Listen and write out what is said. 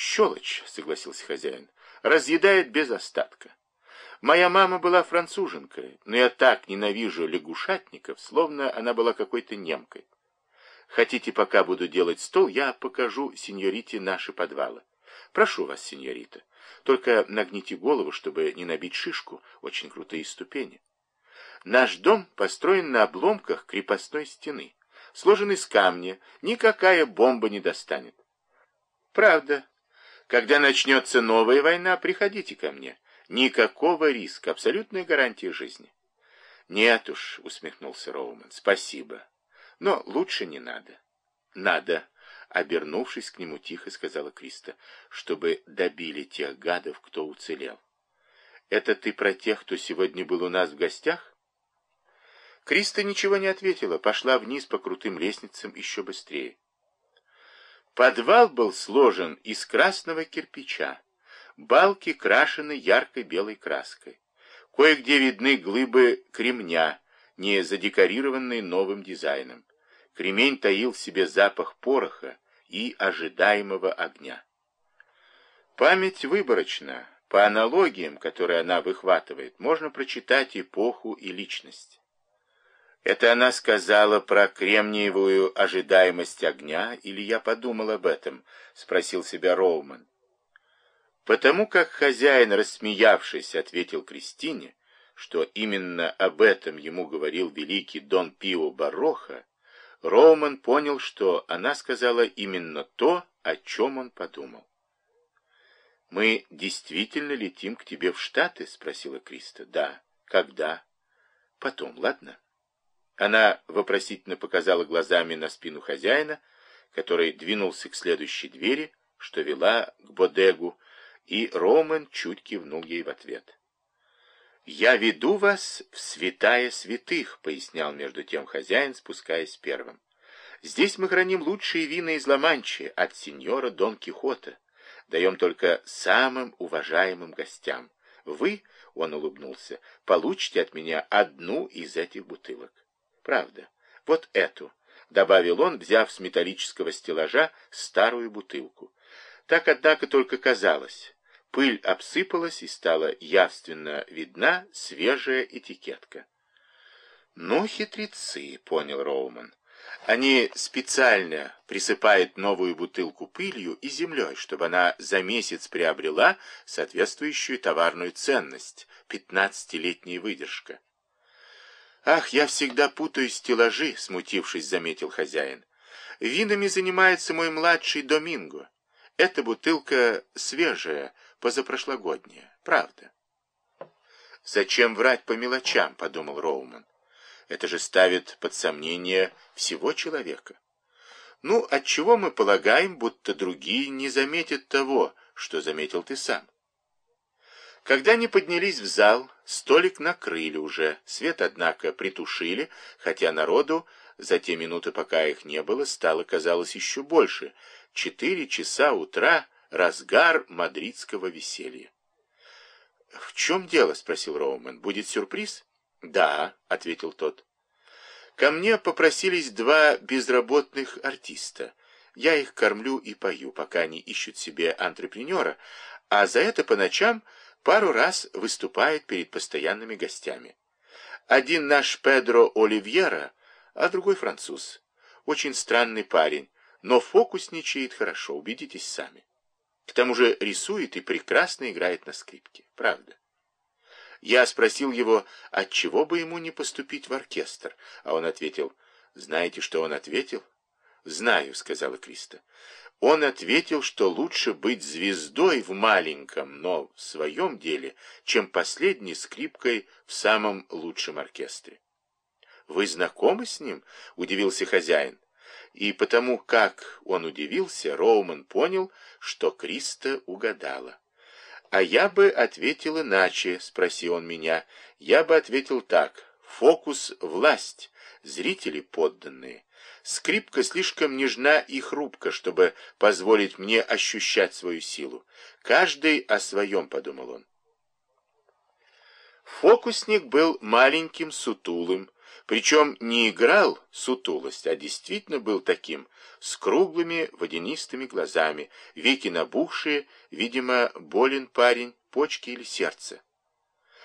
Щелочь, согласился хозяин, разъедает без остатка. Моя мама была француженкой, но я так ненавижу лягушатников, словно она была какой-то немкой. Хотите, пока буду делать стол, я покажу сеньорите наши подвалы. Прошу вас, сеньорита, только нагните голову, чтобы не набить шишку, очень крутые ступени. Наш дом построен на обломках крепостной стены, сложен из камня, никакая бомба не достанет. Правда, когда начнется новая война, приходите ко мне. Никакого риска, абсолютная гарантия жизни. Нет уж, усмехнулся Роуман, спасибо. Но лучше не надо. Надо, обернувшись к нему, тихо сказала Криста, чтобы добили тех гадов, кто уцелел. Это ты про тех, кто сегодня был у нас в гостях? Криста ничего не ответила, пошла вниз по крутым лестницам еще быстрее. Подвал был сложен из красного кирпича. Балки крашены яркой белой краской. Кое-где видны глыбы кремня, не задекорированные новым дизайном. Кремень таил в себе запах пороха и ожидаемого огня. Память выборочна. По аналогиям, которые она выхватывает, можно прочитать эпоху и личность. Это она сказала про кремниевую ожидаемость огня, или я подумал об этом, спросил себя Роуман. Потому как хозяин, рассмеявшись, ответил Кристине, что именно об этом ему говорил великий Дон Пио Бароха, Роуман понял, что она сказала именно то, о чем он подумал. «Мы действительно летим к тебе в Штаты?» — спросила Криста. «Да». «Когда?» «Потом, ладно?» Она вопросительно показала глазами на спину хозяина, который двинулся к следующей двери, что вела к Бодегу, и Роман чуть кивнул ей в ответ. «Я веду вас в святая святых», — пояснял между тем хозяин, спускаясь первым. «Здесь мы храним лучшие вина из Ла-Манчи от сеньора Дон Кихота. Даем только самым уважаемым гостям. Вы, — он улыбнулся, — получите от меня одну из этих бутылок». Правда. Вот эту, добавил он, взяв с металлического стеллажа старую бутылку. Так, однако, только казалось. Пыль обсыпалась, и стала явственно видна свежая этикетка. «Ну, хитрецы», — понял Роуман. «Они специально присыпают новую бутылку пылью и землей, чтобы она за месяц приобрела соответствующую товарную ценность, пятнадцатилетняя выдержка». «Ах, я всегда путаю стеллажи», — смутившись, заметил хозяин. «Винами занимается мой младший Доминго. Эта бутылка свежая, позапрошлогодняя, правда». «Зачем врать по мелочам?» — подумал Роуман. «Это же ставит под сомнение всего человека». «Ну, отчего мы полагаем, будто другие не заметят того, что заметил ты сам?» Когда они поднялись в зал, столик накрыли уже, свет, однако, притушили, хотя народу за те минуты, пока их не было, стало, казалось, еще больше. Четыре часа утра — разгар мадридского веселья. «В чем дело?» — спросил Роумен. «Будет сюрприз?» «Да», — ответил тот. «Ко мне попросились два безработных артиста. Я их кормлю и пою, пока они ищут себе антрепренера, а за это по ночам пару раз выступает перед постоянными гостями. Один наш Педро Оливьера, а другой француз. Очень странный парень, но фокусничает хорошо, убедитесь сами. К тому же рисует и прекрасно играет на скрипке. Правда. Я спросил его, от чего бы ему не поступить в оркестр, а он ответил, знаете, что он ответил? «Знаю», — сказала Криста. Он ответил, что лучше быть звездой в маленьком, но в своем деле, чем последней скрипкой в самом лучшем оркестре. «Вы знакомы с ним?» — удивился хозяин. И потому, как он удивился, Роуман понял, что Криста угадала. «А я бы ответил иначе», — спросил он меня. «Я бы ответил так. Фокус — власть, зрители подданные. Скрипка слишком нежна и хрупка, чтобы позволить мне ощущать свою силу. Каждый о своем, подумал он. Фокусник был маленьким, сутулым, Причем не играл сутулость, а действительно был таким, с круглыми водянистыми глазами, веки набухшие, видимо, болен парень, почки или сердце.